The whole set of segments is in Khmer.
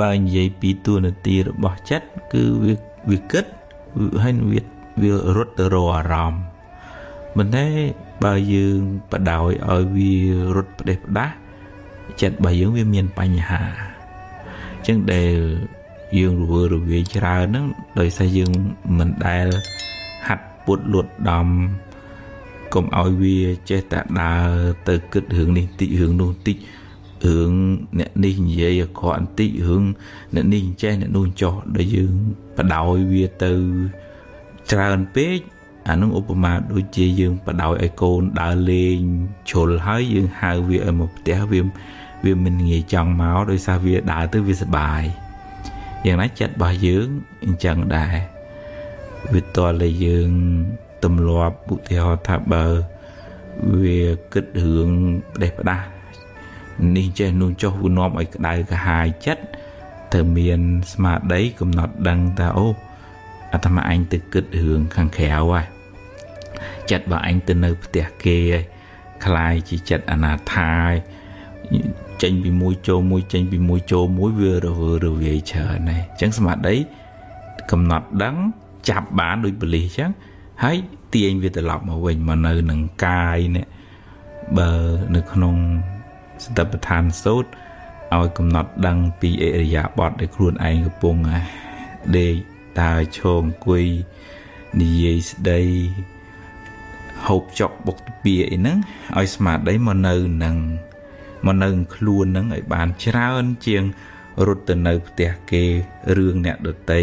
បើនិយាយពីទួនាទីរបស់ចិត្តគឺវាវាគិតហើយវាវារត់ទៅរកអារម្មណ៍មិនទេបើយើងបដោយឲ្យវារត់ផ្ដេសផ្ដាស់ចិត្តរបស់យើងវាមានបញ្ហាអញ្ចឹងដែលយើងរវើរវាយច្រើនហ្នឹងដោយសារយើងមិនដែលហាត់ពុតលួតដំ កុំឲ្យវាចេះតែដើរទៅគិតរឿងនេះតិចរឿងនោះតិចរឿងអ្នកនេះនិយាយអក្រក់បន្តិចរឿងអ្នកនេះចេះអ្នកនោះចោះដែលយើងបដោយវាទៅច្រើនពេកអានឹងឧបមាដូចជាយើងបដោយឲ្យកូនដើរលេងជ្រុលហើយយើងហៅវាឲ្យមកផ្ទះវាវាមិនងាយចង់មកដោយសារវាដើរទៅវាសបាយយ៉ាងណាចិត្តរបស់យើងអញ្ចឹងដែរវាតលតែយើង ទម្លាប់ឧទាហរណ៍ថាបើវាគិតរឿងផ្ដេសផ្ដាស់នេះចេះនោះចុះវានាំឲ្យក្តៅកាហាយចិត្តទៅមានស្មារតីកំណត់ដឹងថាអូអាត្មាអញទៅគិតរឿងខាងក្រៅហើយចិត្តបើអញទៅនៅផ្ទះគេហើយคล้ายជាចិត្តអនាថាហើយចេញពីមួយចូលមួយចេញពីមួយចូលមួយវារវើរវាយច្រើនហើយអញ្ចឹងស្មារតីកំណត់ដឹងចាប់បានដូចបលិសអញ្ចឹង ហើយទាញវាត្រឡប់មកវិញមកនៅនឹងកាយនេះបើនៅក្នុងសតិប្បដ្ឋានសូត្រឲ្យកំណត់ដឹងពីអរិយាបថដែលខ្លួនឯងកំពុងដេកដើរឈរអង្គុយនិយាយស្ដីហូបចុកបុកទាពីអីហ្នឹងឲ្យស្មារតីមកនៅនឹងមកនៅខ្លួនហ្នឹងឲ្យបានច្រើនជាង រត់ទៅនៅផ្ទះគេរឿងអ្នកដតី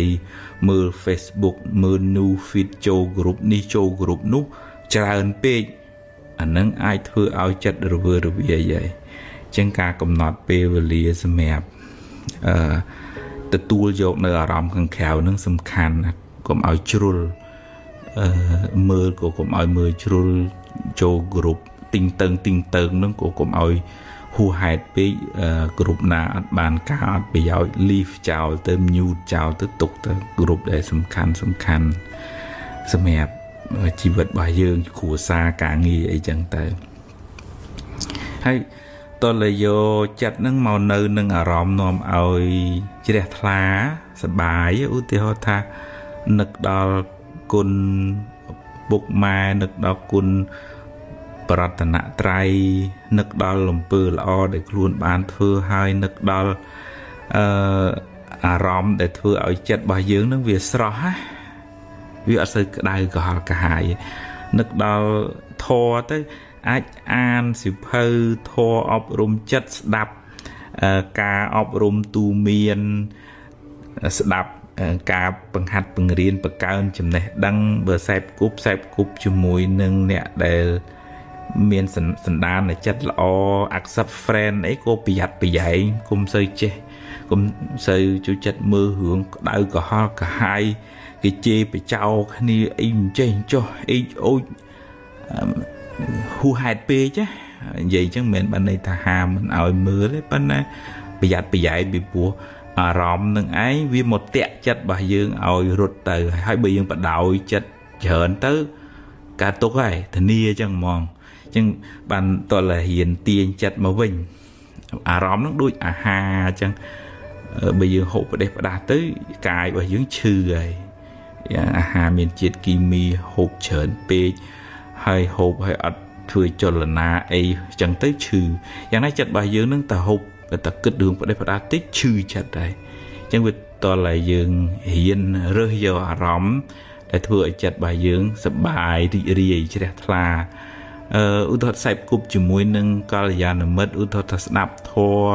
មើល Facebook មើល new feed ចូល group នេះចូល group នោះច្រើនពេកអានឹងអាចធ្វើឲ្យចិត្តរវើរវាយហើយចឹងការកំណត់ពេលវេលាសម្រាប់អឺទទួលយកនៅអារម្មណ៍ខាងក្រៅនឹងសំខាន់ណាកុំឲ្យជ្រុលអឺមើលក៏កុំឲ្យមើលជ្រុលចូលគ្រប់ទីងតឹងទីងតឹងនឹងក៏កុំឲ្យ ហួហេតុពេកគ្រប់ណាអត់បានការអត់ប្រយោជន៍ leave ចោលទៅ mute ចោលទៅទុកទៅគ្រប់ដែលសំខាន់សំខាន់សម្រាប់ជីវិតរបស់យើងគ្រួសារការងារអីចឹងទៅហើយតលយោចិត្តនឹងមកនៅនឹងអារម្មណ៍នាំឲ្យជ្រះថ្លាសបាយឧទាហរណ៍ថានឹកដល់គុណពុកម៉ែនឹកដល់គុណ ប្រតនត្រ័យនឹកដល់លំពើល្អដែលខ្លួនបានធ្វើហើយនឹកដល់អឺអារម្មណ៍ដែលធ្វើឲ្យចិត្តរបស់យើងនឹងវាស្រស់ណាវាអត់សូវក្តៅក្រហល់កាហាយនឹកដល់ធរទៅអាចអានសិភៅធរអប់រំចិត្តស្ដាប់ការអប់រំទូមានស្ដាប់ការបង្ហាត់បង្រៀនបង្កើនចំណេះដឹងបើខ្សែគប់ខ្សែគប់ជាមួយនឹងអ្នកដែល មានសន្តានចិត្តល្អ accept friend អីក៏ប្រយ័ត្នប្រយែងគុំសូវចេះគុំសូវជួយចិត្តមើលរឿងក្តៅក្រហល់កាហាយគេជេរបចោគ្នាអីអញ្ចេះចុះអេចអូចហួហេតុពេកណានិយាយអញ្ចឹងមិនមែនបានន័យថាហាមមិនឲ្យមើលទេប៉ុន្តែប្រយ័ត្នប្រយែងពីព្រោះអារម្មណ៍នឹងឯងវាមកតាក់ចិត្តរបស់យើងឲ្យរត់ទៅហើយបើយើងបដោយចិត្តច្រើនទៅ ការទុកហើយធានាអញ្ចឹងហ្មងអញ្ចឹងបានតលរៀនទាញចិត្តមកវិញអារម្មណ៍នឹងដូចអាហារអញ្ចឹងបើយើងហូបផ្ដេសផ្ដាស់ទៅកាយរបស់យើងឈឺហើយអាហារមានជាតិគីមីហូបច្រើនពេកហើយហូបហើយអត់ធ្វើចលនាអីចឹងទៅឈឺយ៉ាងណាចិត្តរបស់យើងនឹងតែហូបតែគិតរឿងផ្ដេសផ្ដាស់តិចឈឺចិត្តដែរអញ្ចឹងវាតតែយើងរៀនរើសយកអារម្មណ៍ដែលធ្វើឲ្យចិត្តរបស់យើងសប្បាយរីករាយជ្រះថ្លាអឺ ឧទាហរណ៍ខ្សែគប់ជាមួយនឹងកល្យាណមិត្តឧទាហរណ៍ថាស្ដាប់ធម៌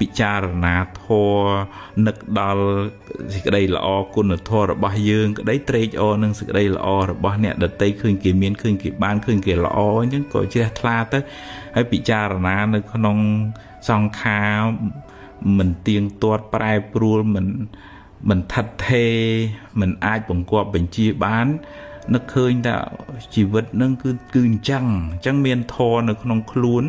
ពិចារណាធម៌នឹកដល់សេចក្តីល្អគុណធម៌របស់យើងក្តីត្រេកអរនឹងសេចក្តីល្អរបស់អ្នកដតីឃើញគេមានឃើញគេបានឃើញគេល្អអញ្ចឹងក៏ជ្រះថ្លាទៅហើយពិចារណានៅក្នុងសង្ខារមិនទៀងទាត់ប្រែប្រួលមិនមិនថិតថេរមិនអាចបង្គាប់បញ្ជាបាន នឹកឃើញថាជីវិតនឹងគឺគឺអញ្ចឹងអញ្ចឹងមានធរនៅក្នុងខ្លួន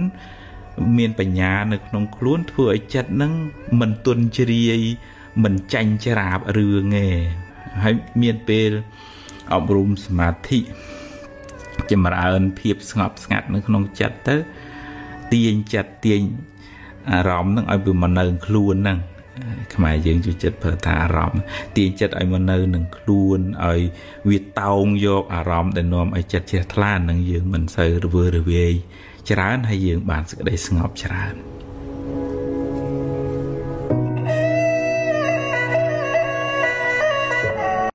មានបញ្ញានៅក្នុងខ្លួនធ្វើឲ្យចិត្តនឹងមិនទន់ជ្រាយមិនចាញ់ច្រាបរឿងទេហើយមានពេលអប់រំសមាធិចម្រើនភាពស្ងប់ស្ងាត់នៅក្នុងចិត្តទៅទាញចិត្តទាញអារម្មណ៍ហ្នឹងឲ្យវាមកនៅខ្លួនហ្នឹង ខ្មែរយើងជួយចិត្តប្រើថាអារម្មណ៍ទាញចិត្តឲ្យមកនៅនឹងខ្លួនឲ្យវាតោងយកអារម្មណ៍ដែលនាំឲ្យចិត្តជ្រះថ្លានឹងយើងមិនសូវរវើរវាយច្រើនហើយយើងបានសេចក្តីស្ងប់ច្រើន